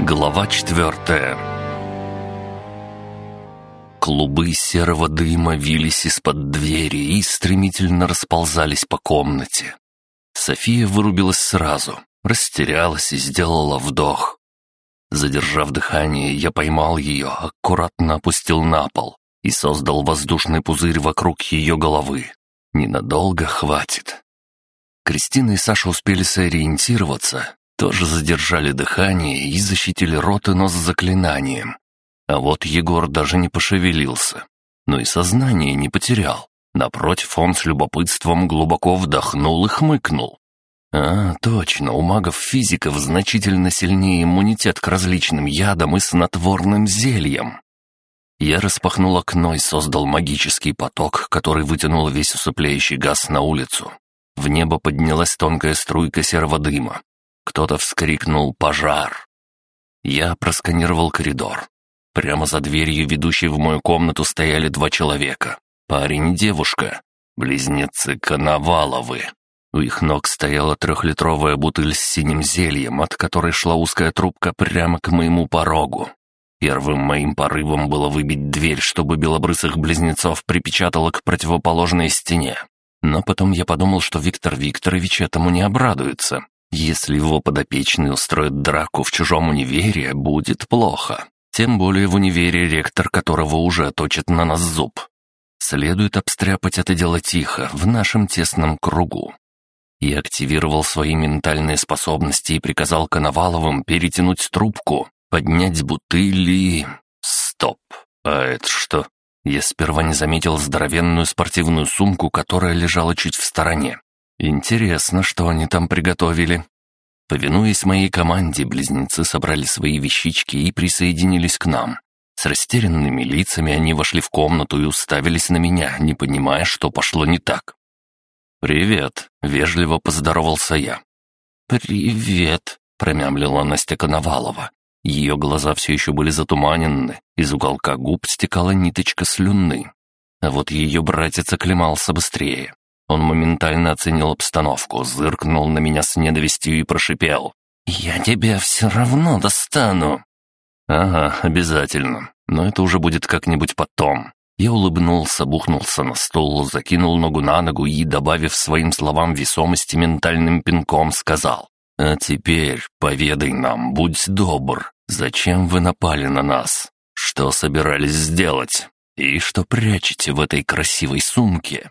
Глава четвертая Клубы серого дыма вились из-под двери и стремительно расползались по комнате. София вырубилась сразу, растерялась и сделала вдох. Задержав дыхание, я поймал ее, аккуратно опустил на пол и создал воздушный пузырь вокруг ее головы. Ненадолго хватит. Кристина и Саша успели сориентироваться, тоже задержали дыхание и защитили рот и нос заклинанием. А вот Егор даже не пошевелился, но и сознание не потерял. Напротив, он с любопытством глубоко вдохнул и хмыкнул. А, точно, у магов-физиков значительно сильнее иммунитет к различным ядам и снотворным зельям. Я распахнул окно и создал магический поток, который вытянул весь усыпляющий газ на улицу. В небо поднялась тонкая струйка серого дыма. Кто-то вскрикнул «Пожар!». Я просканировал коридор. Прямо за дверью, ведущей в мою комнату, стояли два человека. Парень и девушка. Близнецы Коноваловы. У их ног стояла трехлитровая бутыль с синим зельем, от которой шла узкая трубка прямо к моему порогу. Первым моим порывом было выбить дверь, чтобы белобрысых близнецов припечатало к противоположной стене. Но потом я подумал, что Виктор Викторович этому не обрадуется. Если его подопечный устроит драку в чужом универе, будет плохо. Тем более в универе ректор которого уже точит на нас зуб. Следует обстряпать это дело тихо, в нашем тесном кругу. Я активировал свои ментальные способности и приказал Коноваловым перетянуть трубку, поднять бутыли... Стоп. А это что? Я сперва не заметил здоровенную спортивную сумку, которая лежала чуть в стороне. Интересно, что они там приготовили. Повинуясь моей команде, близнецы собрали свои вещички и присоединились к нам. С растерянными лицами они вошли в комнату и уставились на меня, не понимая, что пошло не так. «Привет», — вежливо поздоровался я. «Привет», — промямлила Настя Коновалова. Ее глаза все еще были затуманены, из уголка губ стекала ниточка слюны. А вот ее братец оклемался быстрее. Он моментально оценил обстановку, зыркнул на меня с ненавистью и прошипел. «Я тебя все равно достану!» «Ага, обязательно. Но это уже будет как-нибудь потом». Я улыбнулся, бухнулся на стол, закинул ногу на ногу и, добавив своим словам весомости ментальным пинком, сказал. «А теперь поведай нам, будь добр, зачем вы напали на нас? Что собирались сделать? И что прячете в этой красивой сумке?»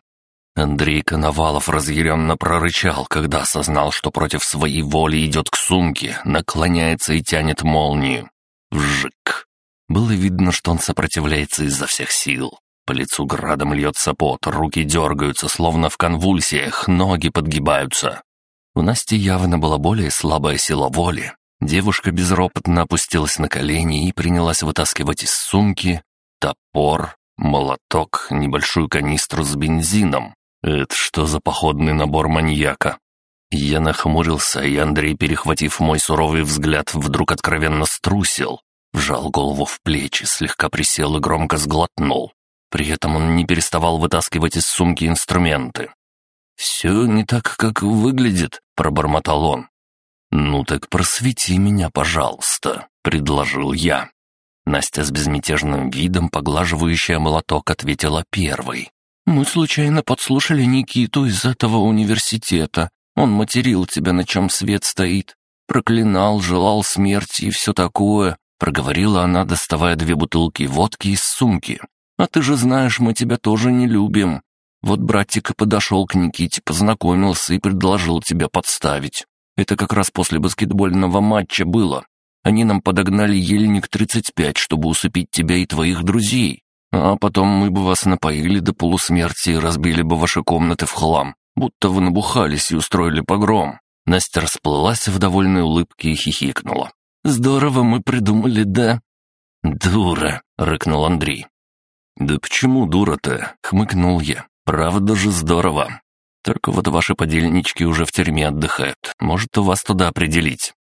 Андрей Коновалов разъяренно прорычал, когда осознал, что против своей воли идет к сумке, наклоняется и тянет молнию. Вжик. Было видно, что он сопротивляется изо всех сил. По лицу градом льется пот, руки дергаются, словно в конвульсиях, ноги подгибаются. У Насти явно была более слабая сила воли. Девушка безропотно опустилась на колени и принялась вытаскивать из сумки топор, молоток, небольшую канистру с бензином. «Это что за походный набор маньяка?» Я нахмурился, и Андрей, перехватив мой суровый взгляд, вдруг откровенно струсил, вжал голову в плечи, слегка присел и громко сглотнул. При этом он не переставал вытаскивать из сумки инструменты. «Все не так, как выглядит», — пробормотал он. «Ну так просвети меня, пожалуйста», — предложил я. Настя с безмятежным видом, поглаживающая молоток, ответила первой. «Мы случайно подслушали Никиту из этого университета. Он материл тебя, на чем свет стоит. Проклинал, желал смерти и все такое», — проговорила она, доставая две бутылки водки из сумки. «А ты же знаешь, мы тебя тоже не любим. Вот братик и подошел к Никите, познакомился и предложил тебя подставить. Это как раз после баскетбольного матча было. Они нам подогнали ельник-35, чтобы усыпить тебя и твоих друзей. А потом мы бы вас напоили до полусмерти и разбили бы ваши комнаты в хлам, будто вы набухались и устроили погром». Настя расплылась в довольной улыбке и хихикнула. «Здорово мы придумали, да?» «Дура!» — рыкнул Андрей. «Да почему дура-то?» — хмыкнул я. «Правда же здорово. Только вот ваши подельнички уже в тюрьме отдыхают. Может, у вас туда определить?»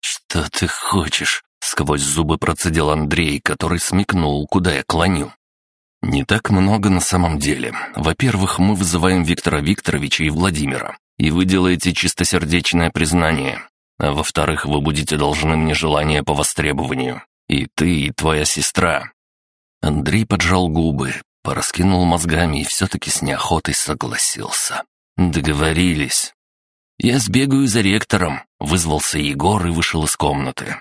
«Что ты хочешь?» — сквозь зубы процедил Андрей, который смекнул, куда я клоню. «Не так много на самом деле. Во-первых, мы вызываем Виктора Викторовича и Владимира, и вы делаете чистосердечное признание. А во-вторых, вы будете должны мне желание по востребованию. И ты, и твоя сестра». Андрей поджал губы, пораскинул мозгами и все-таки с неохотой согласился. «Договорились». «Я сбегаю за ректором», — вызвался Егор и вышел из комнаты.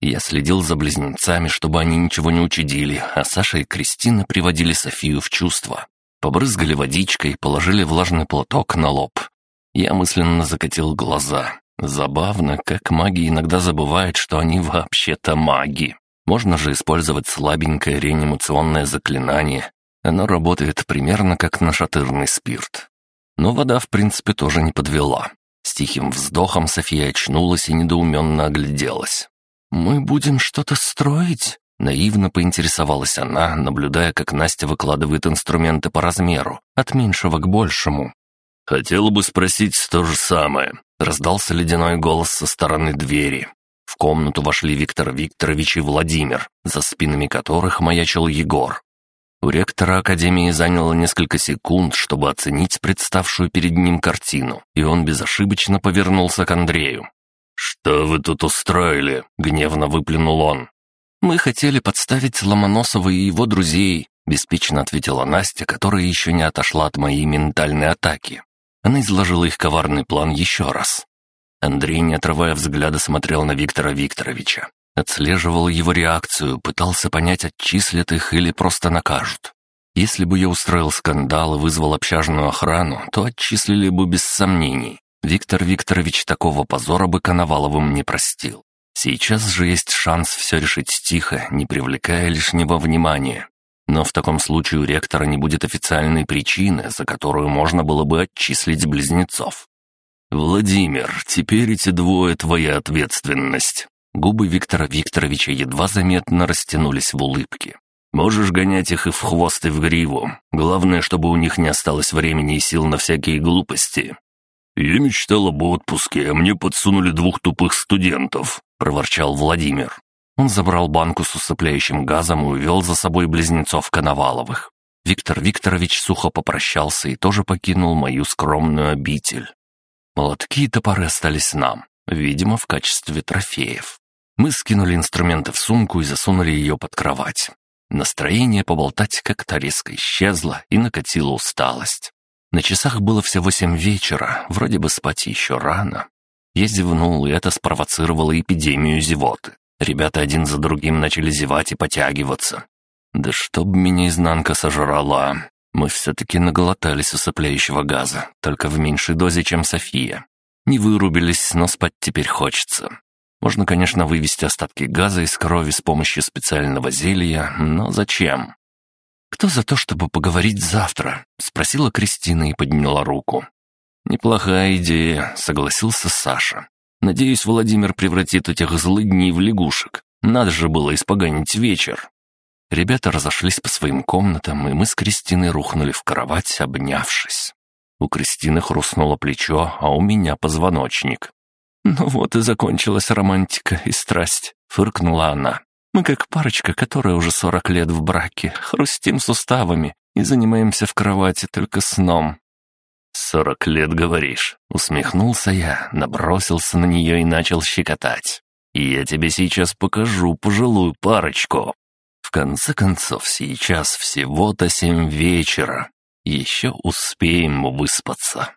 Я следил за близнецами, чтобы они ничего не учудили, а Саша и Кристина приводили Софию в чувство. Побрызгали водичкой, положили влажный платок на лоб. Я мысленно закатил глаза. Забавно, как маги иногда забывают, что они вообще-то маги. Можно же использовать слабенькое реанимационное заклинание. Оно работает примерно как нашатырный спирт. Но вода, в принципе, тоже не подвела. С тихим вздохом София очнулась и недоуменно огляделась. «Мы будем что-то строить?» Наивно поинтересовалась она, наблюдая, как Настя выкладывает инструменты по размеру, от меньшего к большему. «Хотела бы спросить то же самое», — раздался ледяной голос со стороны двери. В комнату вошли Виктор Викторович и Владимир, за спинами которых маячил Егор. У ректора Академии заняло несколько секунд, чтобы оценить представшую перед ним картину, и он безошибочно повернулся к Андрею. «Что вы тут устроили?» — гневно выплюнул он. «Мы хотели подставить Ломоносова и его друзей», — беспечно ответила Настя, которая еще не отошла от моей ментальной атаки. Она изложила их коварный план еще раз. Андрей, не отрывая взгляда, смотрел на Виктора Викторовича. Отслеживал его реакцию, пытался понять, отчислят их или просто накажут. Если бы я устроил скандал и вызвал общажную охрану, то отчислили бы без сомнений. Виктор Викторович такого позора бы Коноваловым не простил. Сейчас же есть шанс все решить тихо, не привлекая лишнего внимания. Но в таком случае у ректора не будет официальной причины, за которую можно было бы отчислить близнецов. «Владимир, теперь эти двое твоя ответственность». Губы Виктора Викторовича едва заметно растянулись в улыбке. «Можешь гонять их и в хвост, и в гриву. Главное, чтобы у них не осталось времени и сил на всякие глупости. «Я мечтал об отпуске, а мне подсунули двух тупых студентов», — проворчал Владимир. Он забрал банку с усыпляющим газом и увел за собой близнецов Коноваловых. Виктор Викторович сухо попрощался и тоже покинул мою скромную обитель. Молотки и топоры остались нам, видимо, в качестве трофеев. Мы скинули инструменты в сумку и засунули ее под кровать. Настроение поболтать как-то резко исчезло и накатила усталость. На часах было всего семь вечера, вроде бы спать еще рано. Я зевнул, и это спровоцировало эпидемию зевоты. Ребята один за другим начали зевать и потягиваться. Да чтоб меня изнанка сожрала. Мы все-таки наглотались усыпляющего газа, только в меньшей дозе, чем София. Не вырубились, но спать теперь хочется. Можно, конечно, вывести остатки газа из крови с помощью специального зелья, но зачем? «Кто за то, чтобы поговорить завтра?» — спросила Кристина и подняла руку. «Неплохая идея», — согласился Саша. «Надеюсь, Владимир превратит этих злыдней в лягушек. Надо же было испоганить вечер». Ребята разошлись по своим комнатам, и мы с Кристиной рухнули в кровать, обнявшись. У Кристины хрустнуло плечо, а у меня позвоночник. «Ну вот и закончилась романтика и страсть», — фыркнула она. Мы как парочка, которая уже сорок лет в браке, хрустим суставами и занимаемся в кровати только сном». «Сорок лет, говоришь?» — усмехнулся я, набросился на нее и начал щекотать. «И я тебе сейчас покажу пожилую парочку». В конце концов, сейчас всего-то семь вечера. Еще успеем выспаться.